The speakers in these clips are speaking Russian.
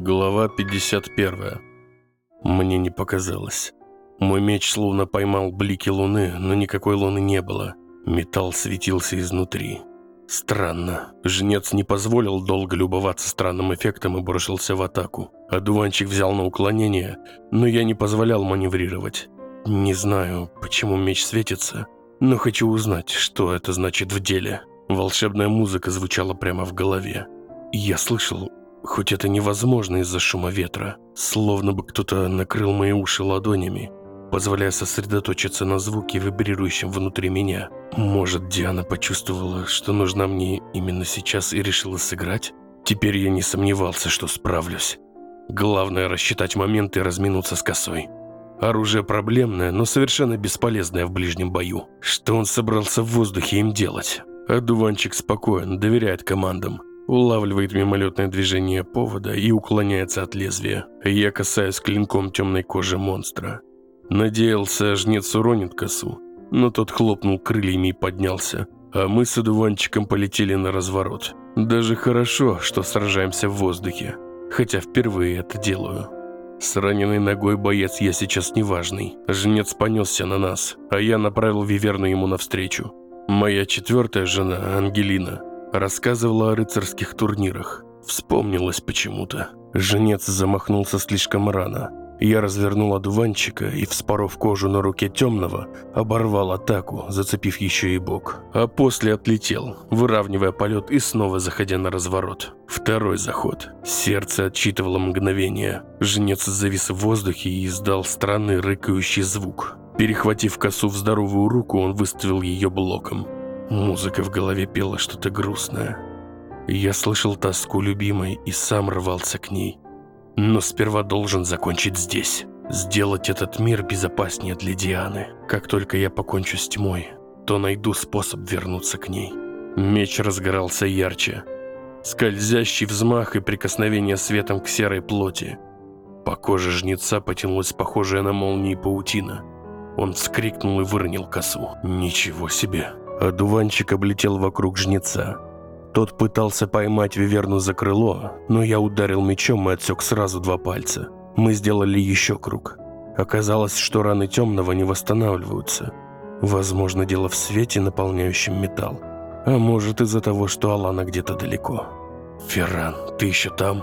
Глава 51. Мне не показалось. Мой меч словно поймал блики луны, но никакой луны не было. Металл светился изнутри. Странно. Жнец не позволил долго любоваться странным эффектом и бросился в атаку. Одуванчик взял на уклонение, но я не позволял маневрировать. Не знаю, почему меч светится, но хочу узнать, что это значит в деле. Волшебная музыка звучала прямо в голове. Я слышал Хоть это невозможно из-за шума ветра, словно бы кто-то накрыл мои уши ладонями, позволяя сосредоточиться на звуке, вибрирующем внутри меня. Может, Диана почувствовала, что нужна мне именно сейчас и решила сыграть? Теперь я не сомневался, что справлюсь. Главное – рассчитать момент и разминуться с косой. Оружие проблемное, но совершенно бесполезное в ближнем бою. Что он собрался в воздухе им делать? Одуванчик спокоен, доверяет командам улавливает мимолетное движение повода и уклоняется от лезвия. Я касаюсь клинком темной кожи монстра. Надеялся, жнец уронит косу, но тот хлопнул крыльями и поднялся, а мы с одуванчиком полетели на разворот. Даже хорошо, что сражаемся в воздухе, хотя впервые это делаю. С раненой ногой боец я сейчас неважный. Жнец понесся на нас, а я направил Виверну ему навстречу. Моя четвертая жена, Ангелина, Рассказывала о рыцарских турнирах. Вспомнилось почему-то. Женец замахнулся слишком рано. Я развернул одуванчика и, вспоров кожу на руке темного, оборвал атаку, зацепив еще и бок. А после отлетел, выравнивая полет и снова заходя на разворот. Второй заход. Сердце отчитывало мгновение. Женец завис в воздухе и издал странный рыкающий звук. Перехватив косу в здоровую руку, он выставил ее блоком. Музыка в голове пела что-то грустное. Я слышал тоску любимой и сам рвался к ней. Но сперва должен закончить здесь. Сделать этот мир безопаснее для Дианы. Как только я покончу с тьмой, то найду способ вернуться к ней. Меч разгорался ярче. Скользящий взмах и прикосновение светом к серой плоти. По коже жнеца потянулась похожая на молнии паутина. Он вскрикнул и выронил косу. Ничего себе. Одуванчик облетел вокруг жнеца. Тот пытался поймать Виверну за крыло, но я ударил мечом и отсек сразу два пальца. Мы сделали еще круг. Оказалось, что раны темного не восстанавливаются. Возможно, дело в свете, наполняющем металл. А может, из-за того, что Алана где-то далеко. «Ферран, ты еще там?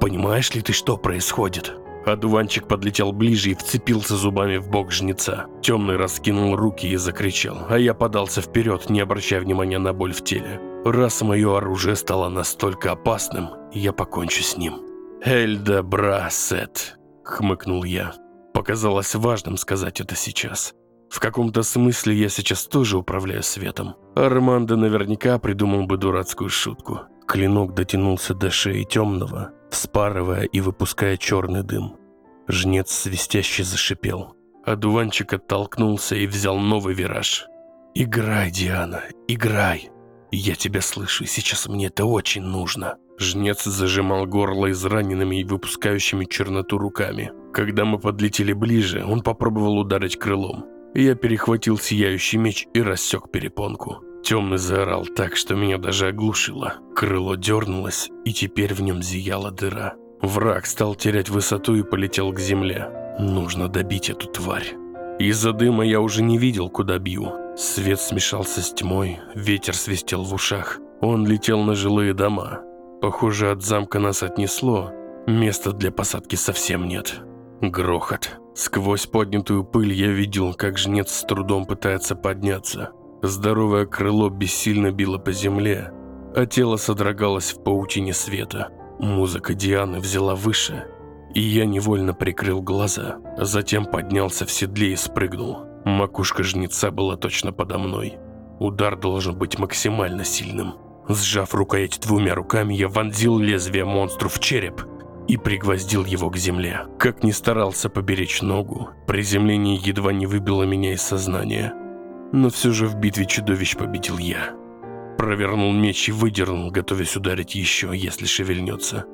Понимаешь ли ты, что происходит?» Одуванчик подлетел ближе и вцепился зубами в бок жнеца. Темный раскинул руки и закричал, а я подался вперед, не обращая внимания на боль в теле. Раз мое оружие стало настолько опасным, я покончу с ним. «Эльда Брасет», — хмыкнул я. Показалось важным сказать это сейчас. В каком-то смысле я сейчас тоже управляю светом. Армандо наверняка придумал бы дурацкую шутку. Клинок дотянулся до шеи темного, вспарывая и выпуская черный дым. Жнец свистяще зашипел. Одуванчик оттолкнулся и взял новый вираж. «Играй, Диана, играй! Я тебя слышу, сейчас мне это очень нужно!» Жнец зажимал горло израненными и выпускающими черноту руками. Когда мы подлетели ближе, он попробовал ударить крылом. Я перехватил сияющий меч и рассек перепонку. Темный заорал так, что меня даже оглушило. Крыло дернулось, и теперь в нем зияла дыра. Враг стал терять высоту и полетел к земле. Нужно добить эту тварь. Из-за дыма я уже не видел, куда бью. Свет смешался с тьмой, ветер свистел в ушах. Он летел на жилые дома. Похоже, от замка нас отнесло. Места для посадки совсем нет. Грохот. Сквозь поднятую пыль я видел, как жнец с трудом пытается подняться. Здоровое крыло бессильно било по земле, а тело содрогалось в паутине света. Музыка Дианы взяла выше, и я невольно прикрыл глаза, а затем поднялся в седле и спрыгнул. Макушка жнеца была точно подо мной. Удар должен быть максимально сильным. Сжав рукоять двумя руками, я вонзил лезвие монстру в череп и пригвоздил его к земле. Как ни старался поберечь ногу, приземление едва не выбило меня из сознания. Но все же в битве чудовищ победил я. Провернул меч и выдернул, готовясь ударить еще, если шевельнется.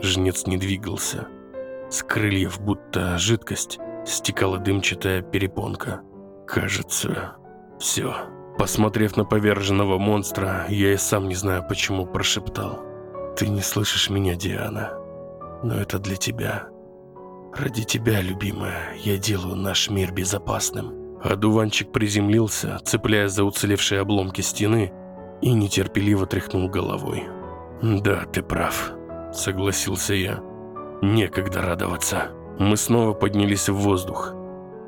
Жнец не двигался. С крыльев, будто жидкость, стекала дымчатая перепонка. Кажется, все. Посмотрев на поверженного монстра, я и сам не знаю почему прошептал. «Ты не слышишь меня, Диана. но это для тебя. Ради тебя, любимая, я делаю наш мир безопасным. Одуванчик приземлился, цепляясь за уцелевшие обломки стены, и нетерпеливо тряхнул головой. «Да, ты прав», — согласился я. «Некогда радоваться». Мы снова поднялись в воздух.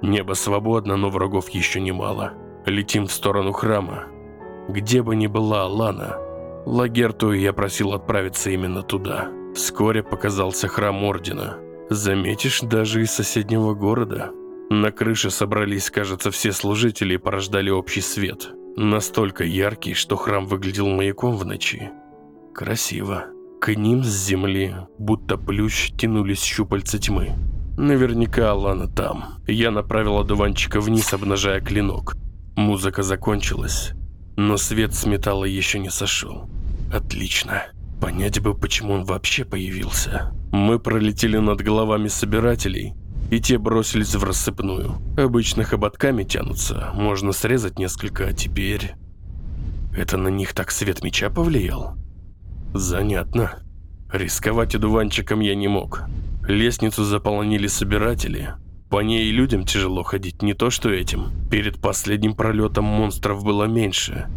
Небо свободно, но врагов еще немало. Летим в сторону храма. Где бы ни была Лана, Лагерту я просил отправиться именно туда. Вскоре показался храм Ордена. Заметишь, даже из соседнего города. На крыше собрались, кажется, все служители и порождали общий свет. Настолько яркий, что храм выглядел маяком в ночи. Красиво. К ним с земли, будто плющ, тянулись щупальца тьмы. Наверняка Алана там. Я направил одуванчика вниз, обнажая клинок. Музыка закончилась, но свет с металла еще не сошел. Отлично. Понять бы, почему он вообще появился. Мы пролетели над головами собирателей, и те бросились в рассыпную. Обычно хоботками тянутся, можно срезать несколько, а теперь... Это на них так свет меча повлиял? Занятно. Рисковать одуванчиком я не мог. Лестницу заполонили собиратели. По ней людям тяжело ходить, не то что этим. Перед последним пролетом монстров было меньше,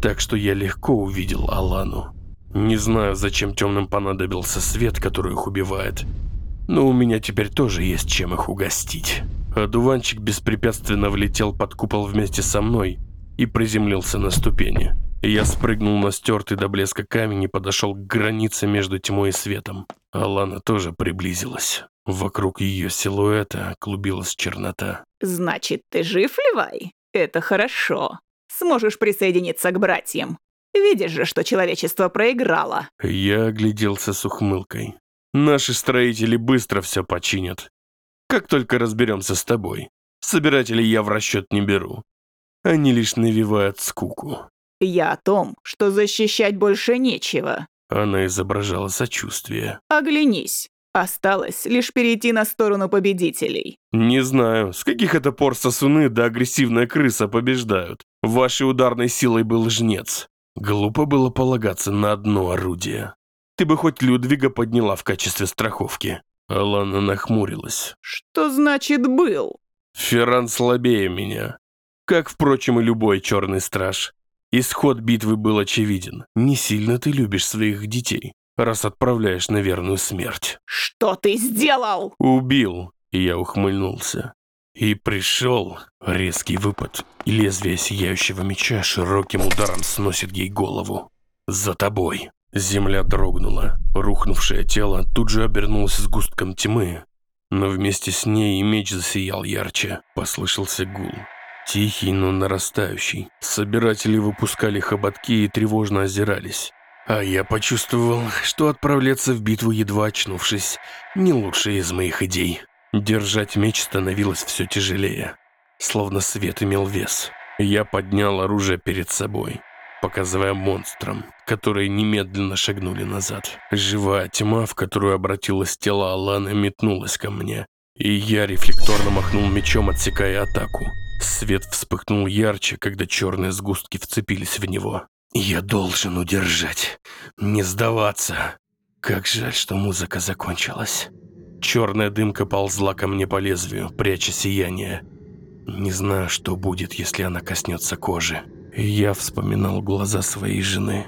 так что я легко увидел Алану. Не знаю, зачем темным понадобился свет, который их убивает, но у меня теперь тоже есть чем их угостить. Одуванчик беспрепятственно влетел под купол вместе со мной и приземлился на ступени. Я спрыгнул на стертый до блеска камень и подошел к границе между тьмой и светом. Алана тоже приблизилась. Вокруг ее силуэта клубилась чернота. «Значит, ты жив, Левай? Это хорошо. Сможешь присоединиться к братьям. Видишь же, что человечество проиграло». Я огляделся с ухмылкой. «Наши строители быстро все починят. Как только разберемся с тобой. Собирателей я в расчет не беру. Они лишь навевают скуку». «Я о том, что защищать больше нечего». Она изображала сочувствие. «Оглянись. Осталось лишь перейти на сторону победителей. Не знаю, с каких это пор сосуны да агрессивная крыса побеждают. Вашей ударной силой был жнец. Глупо было полагаться на одно орудие. Ты бы хоть Людвига подняла в качестве страховки. Алана нахмурилась. Что значит «был»? Ферран слабее меня. Как, впрочем, и любой черный страж. Исход битвы был очевиден. Не сильно ты любишь своих детей раз отправляешь на верную смерть. Что ты сделал? Убил. Я ухмыльнулся. И пришел резкий выпад, и лезвие сияющего меча широким ударом сносит ей голову. За тобой. Земля дрогнула. Рухнувшее тело тут же обернулось сгустком тьмы. Но вместе с ней и меч засиял ярче. Послышался гул. Тихий, но нарастающий. Собиратели выпускали хоботки и тревожно озирались. А я почувствовал, что отправляться в битву, едва очнувшись, не лучшая из моих идей. Держать меч становилось все тяжелее, словно свет имел вес. Я поднял оружие перед собой, показывая монстрам, которые немедленно шагнули назад. Живая тьма, в которую обратилось тело Аланы, метнулась ко мне, и я рефлекторно махнул мечом, отсекая атаку. Свет вспыхнул ярче, когда черные сгустки вцепились в него. Я должен удержать, не сдаваться. Как жаль, что музыка закончилась. Черная дымка ползла ко мне по лезвию, пряча сияние. Не знаю, что будет, если она коснется кожи. Я вспоминал глаза своей жены.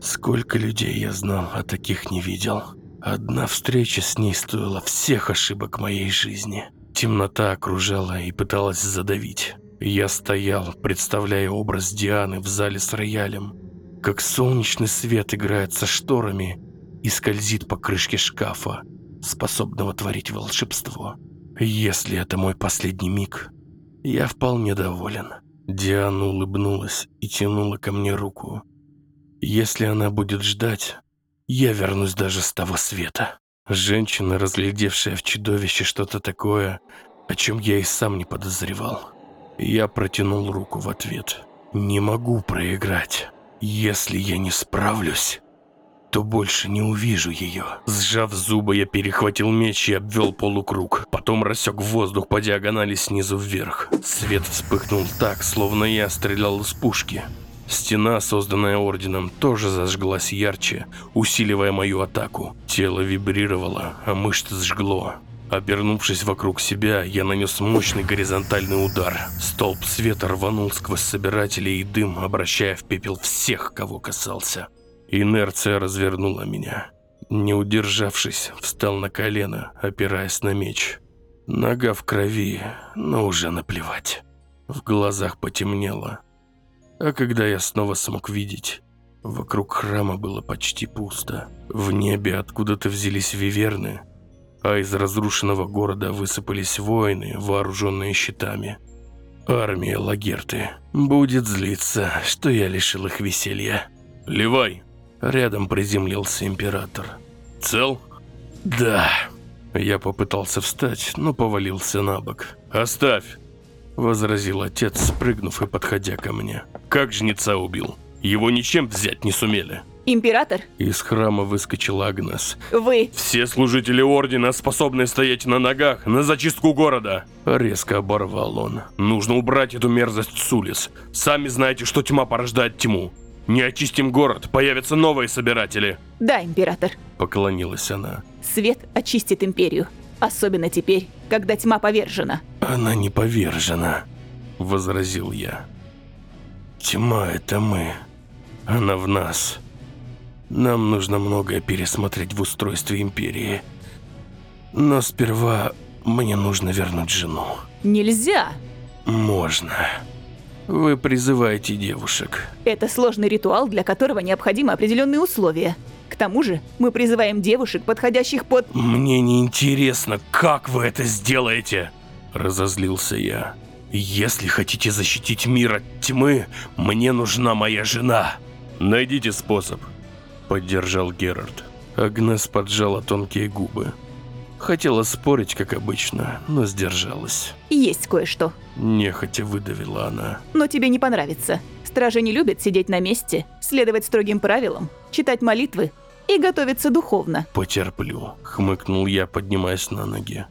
Сколько людей я знал, а таких не видел. Одна встреча с ней стоила всех ошибок моей жизни. Темнота окружала и пыталась задавить. Я стоял, представляя образ Дианы в зале с роялем, как солнечный свет играет со шторами и скользит по крышке шкафа, способного творить волшебство. Если это мой последний миг, я вполне доволен. Диана улыбнулась и тянула ко мне руку. Если она будет ждать, я вернусь даже с того света. Женщина, разглядевшая в чудовище что-то такое, о чем я и сам не подозревал. Я протянул руку в ответ. «Не могу проиграть». Если я не справлюсь, то больше не увижу ее. Сжав зубы, я перехватил меч и обвел полукруг. Потом рассек воздух по диагонали снизу вверх. Свет вспыхнул так, словно я стрелял из пушки. Стена, созданная Орденом, тоже зажглась ярче, усиливая мою атаку. Тело вибрировало, а мышцы сжгло. Обернувшись вокруг себя, я нанес мощный горизонтальный удар. Столб света рванул сквозь собирателей и дым, обращая в пепел всех, кого касался. Инерция развернула меня. Не удержавшись, встал на колено, опираясь на меч. Нога в крови, но уже наплевать. В глазах потемнело. А когда я снова смог видеть, вокруг храма было почти пусто. В небе откуда-то взялись виверны, а из разрушенного города высыпались воины, вооруженные щитами. Армия Лагерты будет злиться, что я лишил их веселья. «Левай!» Рядом приземлился император. «Цел?» «Да». Я попытался встать, но повалился на бок. «Оставь!» Возразил отец, спрыгнув и подходя ко мне. «Как жнеца убил? Его ничем взять не сумели». Император, Из храма выскочил Агнес. вы... «Все служители Ордена способны стоять на ногах на зачистку города!» Резко оборвал он. «Нужно убрать эту мерзость с улиц. Сами знаете, что тьма порождает тьму. Не очистим город, появятся новые собиратели!» Да, император. Поклонилась она. Свет очистит империю. Особенно теперь, когда тьма повержена. «Она не повержена», — возразил я. «Тьма — это мы. Она в нас. Нам нужно многое пересмотреть в устройстве Империи. Но сперва мне нужно вернуть жену. Нельзя! Можно. Вы призываете девушек. Это сложный ритуал, для которого необходимы определенные условия. К тому же, мы призываем девушек, подходящих под... Мне не интересно, как вы это сделаете, разозлился я. Если хотите защитить мир от тьмы, мне нужна моя жена. Найдите способ, поддержал Герард. Агнес поджала тонкие губы. Хотела спорить, как обычно, но сдержалась. Есть кое-что. Нехотя выдавила она. Но тебе не понравится. Стражи не любят сидеть на месте, следовать строгим правилам, читать молитвы и готовиться духовно. «Потерплю», — хмыкнул я, поднимаясь на ноги.